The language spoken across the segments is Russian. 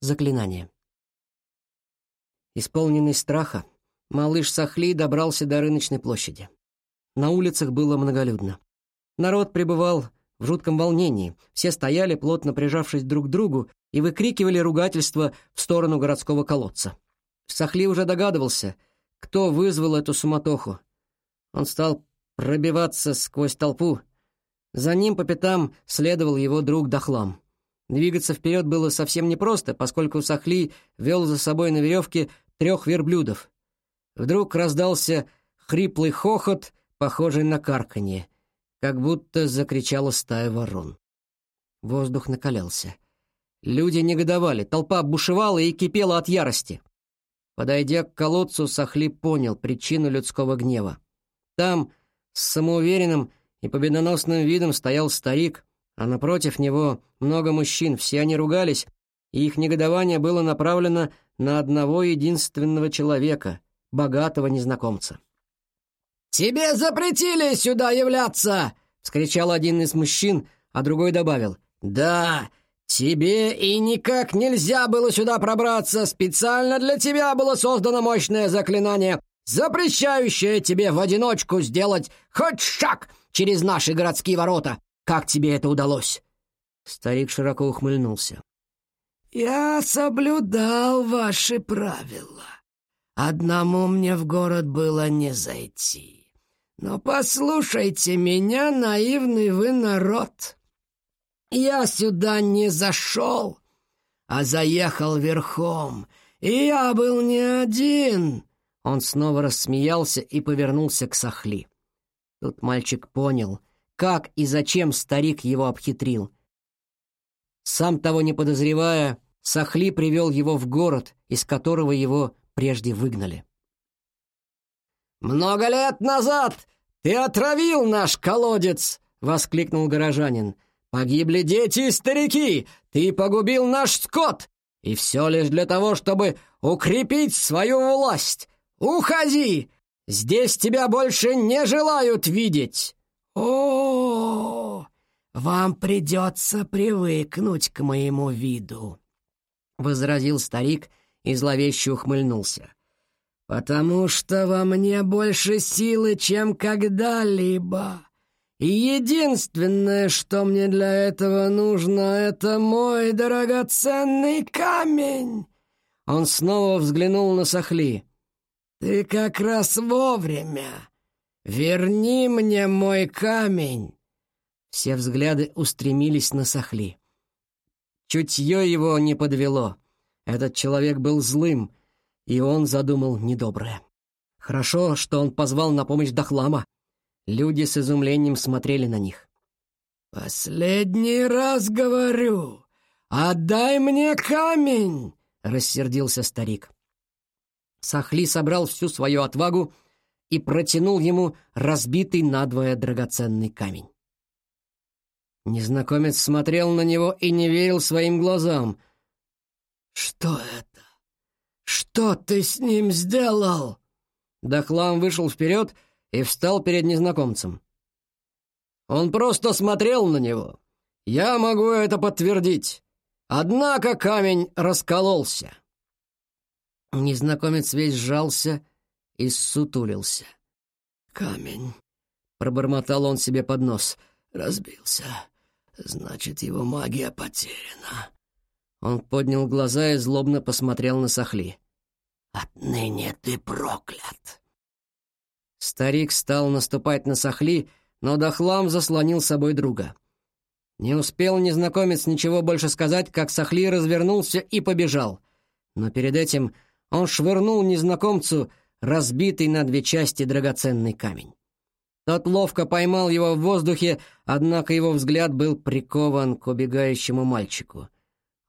Заклинание. Исполненный страха, малыш Сахли добрался до рыночной площади. На улицах было многолюдно. Народ пребывал в жутком волнении. Все стояли, плотно прижавшись друг к другу, и выкрикивали ругательства в сторону городского колодца. Сахли уже догадывался, кто вызвал эту суматоху. Он стал пробиваться сквозь толпу. За ним по пятам следовал его друг Дахлам. Двигаться вперед было совсем непросто, поскольку Сахли вел за собой на веревке трех верблюдов. Вдруг раздался хриплый хохот, похожий на карканье, как будто закричала стая ворон. Воздух накалялся. Люди негодовали, толпа бушевала и кипела от ярости. Подойдя к колодцу, Сахли понял причину людского гнева. Там, с самоуверенным и победоносным видом, стоял старик, а напротив него много мужчин, все они ругались, и их негодование было направлено на одного единственного человека, богатого незнакомца. «Тебе запретили сюда являться!» — вскричал один из мужчин, а другой добавил. «Да, тебе и никак нельзя было сюда пробраться. Специально для тебя было создано мощное заклинание, запрещающее тебе в одиночку сделать хоть шаг через наши городские ворота. Как тебе это удалось?» Старик широко ухмыльнулся. «Я соблюдал ваши правила. Одному мне в город было не зайти. Но послушайте меня, наивный вы народ. Я сюда не зашел, а заехал верхом, и я был не один». Он снова рассмеялся и повернулся к Сахли. Тут мальчик понял, как и зачем старик его обхитрил. Сам того не подозревая, Сахли привел его в город, из которого его прежде выгнали. «Много лет назад ты отравил наш колодец!» — воскликнул горожанин. «Погибли дети и старики! Ты погубил наш скот! И все лишь для того, чтобы укрепить свою власть! Уходи! Здесь тебя больше не желают видеть!» «О, вам придется привыкнуть к моему виду», — возразил старик и зловеще ухмыльнулся. «Потому что во мне больше силы, чем когда-либо. И единственное, что мне для этого нужно, это мой драгоценный камень». Он снова взглянул на Сахли. «Ты как раз вовремя. «Верни мне мой камень!» Все взгляды устремились на Сахли. Чутье его не подвело. Этот человек был злым, и он задумал недоброе. Хорошо, что он позвал на помощь Дахлама. Люди с изумлением смотрели на них. «Последний раз говорю, отдай мне камень!» — рассердился старик. Сахли собрал всю свою отвагу и протянул ему разбитый надвое драгоценный камень. Незнакомец смотрел на него и не верил своим глазам. «Что это? Что ты с ним сделал?» Дахлам вышел вперед и встал перед незнакомцем. Он просто смотрел на него. Я могу это подтвердить. Однако камень раскололся. Незнакомец весь сжался и ссутулился. «Камень», — пробормотал он себе под нос, — «разбился. Значит, его магия потеряна». Он поднял глаза и злобно посмотрел на Сахли. «Отныне ты проклят!» Старик стал наступать на Сахли, но Дахлам заслонил собой друга. Не успел незнакомец ничего больше сказать, как Сахли развернулся и побежал. Но перед этим он швырнул незнакомцу разбитый на две части драгоценный камень. Тот ловко поймал его в воздухе, однако его взгляд был прикован к убегающему мальчику.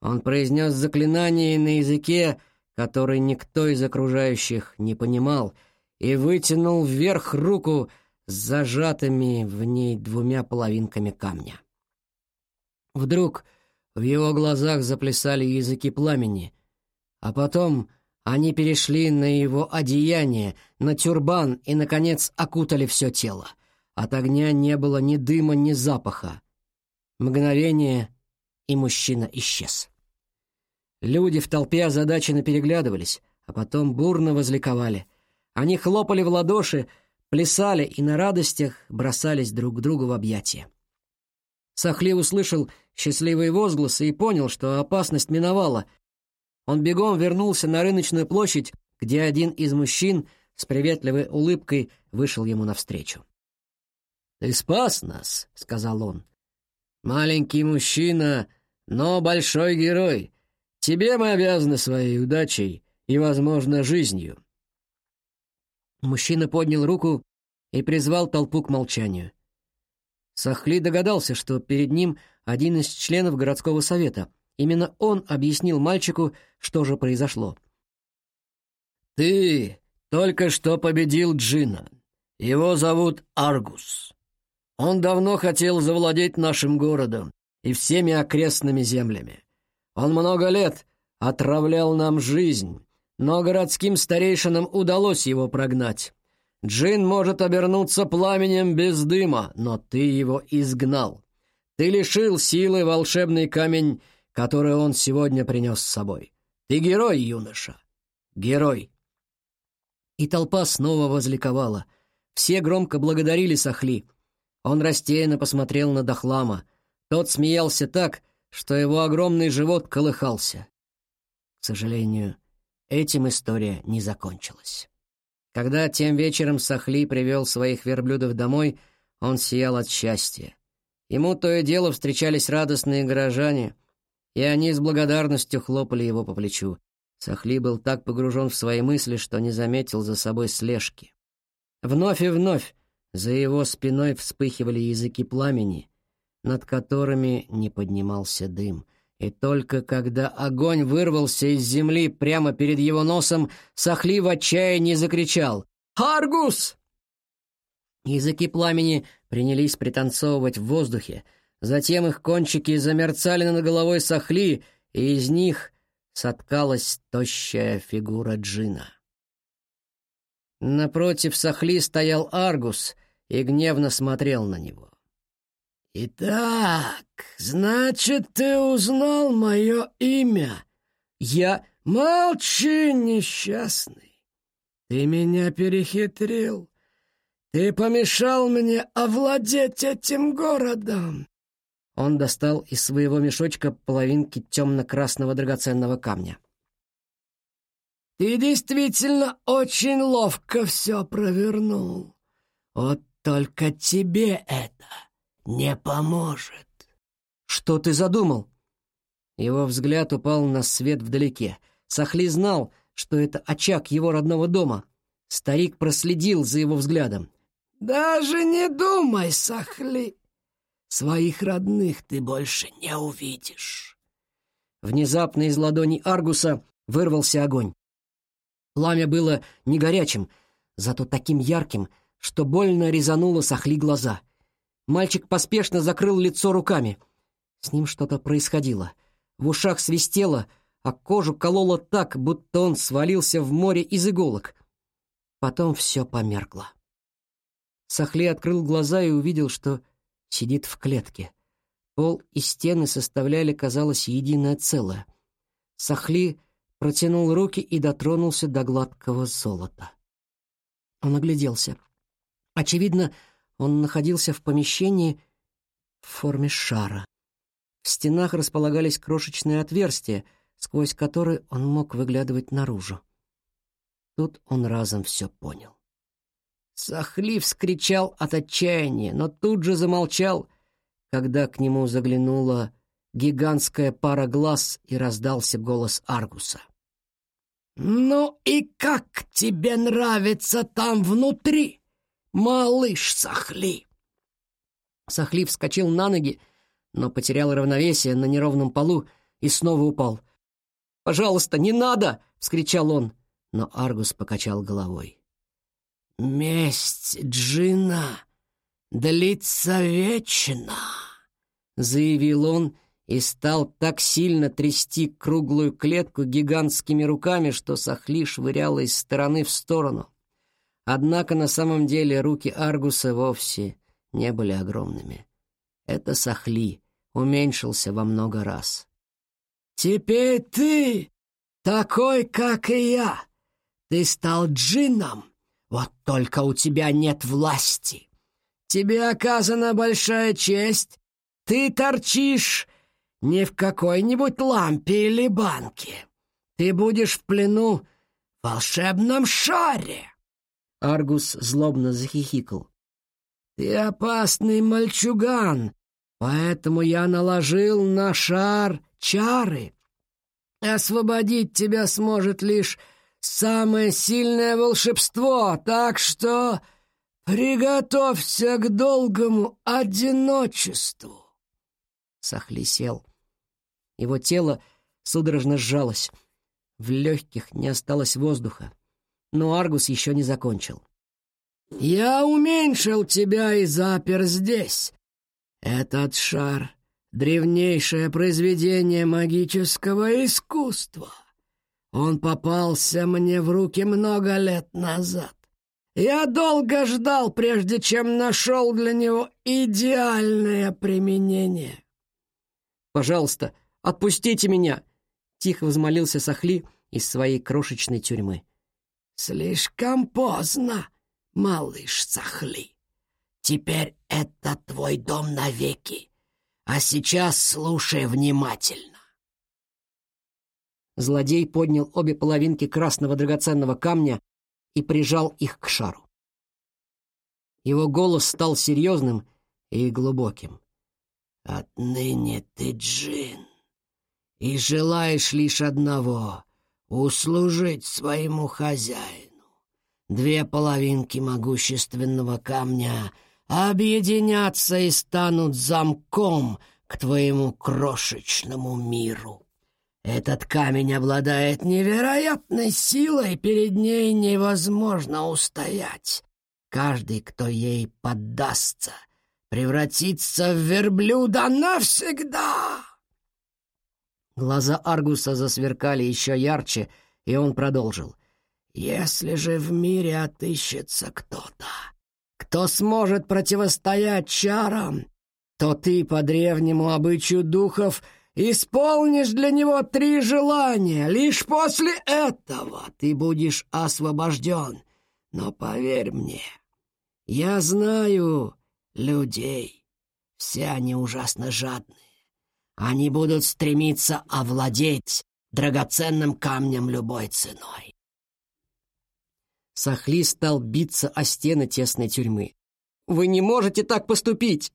Он произнес заклинание на языке, который никто из окружающих не понимал, и вытянул вверх руку с зажатыми в ней двумя половинками камня. Вдруг в его глазах заплясали языки пламени, а потом они перешли на его одеяние, на тюрбан и, наконец, окутали все тело. От огня не было ни дыма, ни запаха. Мгновение, и мужчина исчез. Люди в толпе озадаченно переглядывались, а потом бурно возликовали. Они хлопали в ладоши, плясали и на радостях бросались друг к другу в объятия. Сахли услышал счастливые возгласы и понял, что опасность миновала. Он бегом вернулся на рыночную площадь, где один из мужчин с приветливой улыбкой вышел ему навстречу. «Ты спас нас», — сказал он. «Маленький мужчина, но большой герой. Тебе мы обязаны своей удачей и, возможно, жизнью». Мужчина поднял руку и призвал толпу к молчанию. Сахли догадался, что перед ним один из членов городского совета. Именно он объяснил мальчику, что же произошло. «Ты только что победил Джина. Его зовут Аргус. Он давно хотел завладеть нашим городом и всеми окрестными землями. Он много лет отравлял нам жизнь, но городским старейшинам удалось его прогнать. Джин может обернуться пламенем без дыма, но ты его изгнал. Ты лишил силы волшебный камень, который он сегодня принес с собой. Ты герой, юноша, герой. И толпа снова возликовала. Все громко благодарили Сахли. Он растерянно посмотрел на Дахлама. Тот смеялся так, что его огромный живот колыхался. К сожалению, Этим история не закончилась. Когда тем вечером Сахли привел своих верблюдов домой, он сиял от счастья. Ему то и дело встречались радостные горожане, и они с благодарностью хлопали его по плечу. Сахли был так погружен в свои мысли, что не заметил за собой слежки. Вновь и вновь за его спиной вспыхивали языки пламени, над которыми не поднимался дым — и только когда огонь вырвался из земли прямо перед его носом, Сахли в отчаянии закричал «Аргус!». Языки пламени принялись пританцовывать в воздухе, затем их кончики замерцали над головой Сахли, и из них соткалась тощая фигура Джина. Напротив Сахли стоял Аргус и гневно смотрел на него. «Итак, значит, ты узнал мое имя?» «Я...» «Молчи, несчастный! Ты меня перехитрил. Ты помешал мне овладеть этим городом!» Он достал из своего мешочка половинки темно-красного драгоценного камня. «Ты действительно очень ловко все провернул. Вот только тебе это не поможет. Что ты задумал? Его взгляд упал на свет вдалеке. Сахли знал, что это очаг его родного дома. Старик проследил за его взглядом. «Даже не думай, Сахли! Своих родных ты больше не увидишь!» Внезапно из ладони Аргуса вырвался огонь. Пламя было не горячим, зато таким ярким, что больно резануло Сахли глаза. Мальчик поспешно закрыл лицо руками. С ним что-то происходило. В ушах свистело, а кожу кололо так, будто он свалился в море из иголок. Потом все померкло. Сахли открыл глаза и увидел, что сидит в клетке. Пол и стены составляли, казалось, единое целое. Сахли протянул руки и дотронулся до гладкого золота. Он огляделся. Очевидно, он находился в помещении в форме шара. В стенах располагались крошечные отверстия, сквозь которые он мог выглядывать наружу. Тут он разом все понял. Сахли вскричал от отчаяния, но тут же замолчал, когда к нему заглянула гигантская пара глаз и раздался голос Аргуса. «Ну и как тебе нравится там внутри?» «Малыш Сахли!» Сахли вскочил на ноги, но потерял равновесие на неровном полу и снова упал. «Пожалуйста, не надо!» — вскричал он, но Аргус покачал головой. «Месть Джина длится вечно!» — заявил он и стал так сильно трясти круглую клетку гигантскими руками, что Сахли швыряла из стороны в сторону. Однако на самом деле руки Аргуса вовсе не были огромными. Это Сахли уменьшился во много раз. Теперь ты такой, как и я. Ты стал джинном, вот только у тебя нет власти. Тебе оказана большая честь. Ты торчишь не в какой-нибудь лампе или банке. Ты будешь в плену в волшебном шаре. Аргус злобно захихикал. Ты опасный мальчуган, поэтому я наложил на шар чары. Освободить тебя сможет лишь самое сильное волшебство, так что приготовься к долгому одиночеству. Сахли сел. Его тело судорожно сжалось. В легких не осталось воздуха. Но Аргус еще не закончил. «Я уменьшил тебя и запер здесь. Этот шар — древнейшее произведение магического искусства. Он попался мне в руки много лет назад. Я долго ждал, прежде чем нашел для него идеальное применение. «Пожалуйста, отпустите меня!» — тихо взмолился Сахли из своей крошечной тюрьмы. «Слишком поздно, малыш Сахли. Теперь это твой дом навеки. А сейчас слушай внимательно. Злодей поднял обе половинки красного драгоценного камня и прижал их к шару. Его голос стал серьезным и глубоким. «Отныне ты джин, и желаешь лишь одного — услужить своему хозяину. Две половинки могущественного камня объединятся и станут замком к твоему крошечному миру». Этот камень обладает невероятной силой, перед ней невозможно устоять. Каждый, кто ей поддастся, превратится в верблюда навсегда. Глаза Аргуса засверкали еще ярче, и он продолжил. «Если же в мире отыщется кто-то, кто сможет противостоять чарам, то ты по древнему обычаю духов — Исполнишь для него три желания. Лишь после этого ты будешь освобожден. Но поверь мне, я знаю людей. Все они ужасно жадные. Они будут стремиться овладеть драгоценным камнем любой ценой. Сахли стал биться о стены тесной тюрьмы. «Вы не можете так поступить!»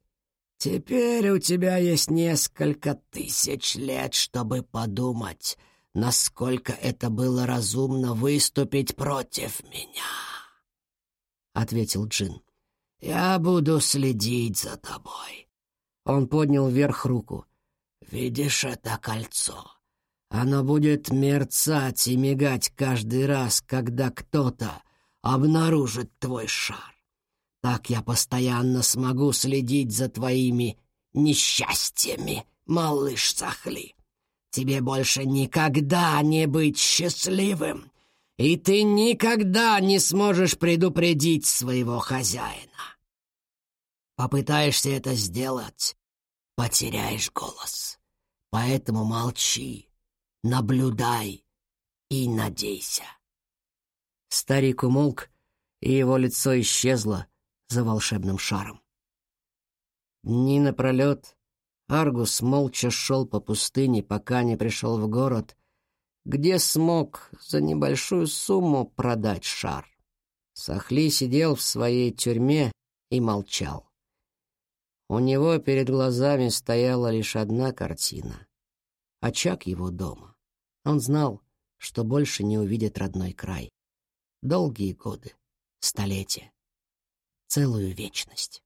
Теперь у тебя есть несколько тысяч лет, чтобы подумать, насколько это было разумно выступить против меня, — ответил Джин. Я буду следить за тобой. Он поднял вверх руку. Видишь это кольцо? Оно будет мерцать и мигать каждый раз, когда кто-то обнаружит твой шар. Так я постоянно смогу следить за твоими несчастьями, малыш Сахли. Тебе больше никогда не быть счастливым, и ты никогда не сможешь предупредить своего хозяина. Попытаешься это сделать, потеряешь голос. Поэтому молчи, наблюдай и надейся. Старик умолк, и его лицо исчезло, за волшебным шаром. Дни напролет Аргус молча шел по пустыне, пока не пришел в город, где смог за небольшую сумму продать шар. Сахли сидел в своей тюрьме и молчал. У него перед глазами стояла лишь одна картина — очаг его дома. Он знал, что больше не увидит родной край. Долгие годы, столетия целую вечность.